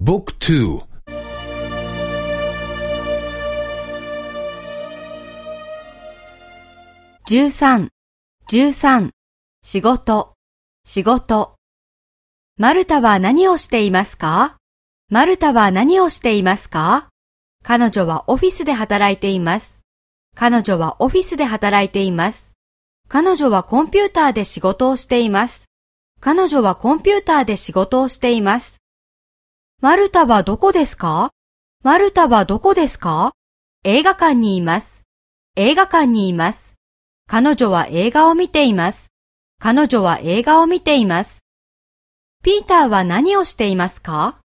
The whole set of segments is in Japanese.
Book 2. 13、13、仕事、仕事。マルタは何をしていますか？マルタは何をしていますか？彼女はオフィスで働いています。彼女はオフィスで働いています。彼女はコンピューターで仕事をしています。彼女はコンピューターで仕事をしています。マルタはどこですか？マルタはどこですか？映画館にいます。映画館にいます。彼女は映画を見ています。彼女は映画を見ています。ピーターは何をしていますか？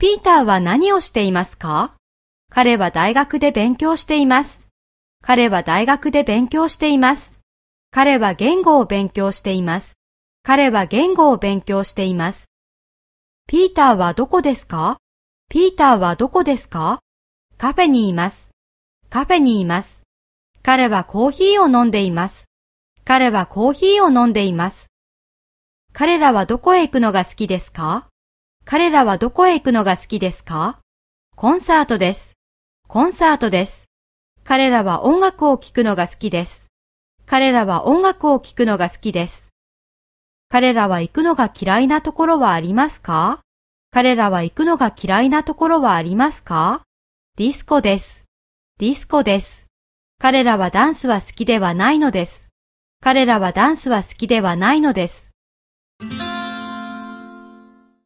ピーターは何をしていますか？彼は大学で勉強しています。彼は大学で勉強しています。彼は言語を勉強しています。彼は言語を勉強しています。ピーターはどこですか？ピーターはどこですか？カフェにいます。カフェにいます。彼はコーヒーを飲んでいます。彼はコーヒーを飲んでいます。彼らはどこへ行くのが好きですか？彼らはどこへ行くのが好きですか？コンサートです。コンサートです。彼らは音楽を聴くのが好きです。彼らは音楽を聴くのが好きです。彼らは行くのが嫌いなところはありますか？彼らは行くのが嫌いなところはありますか？ディスコです。ディスコです。彼らはダンスは好きではないのです。彼らはダンスは好きではないのです。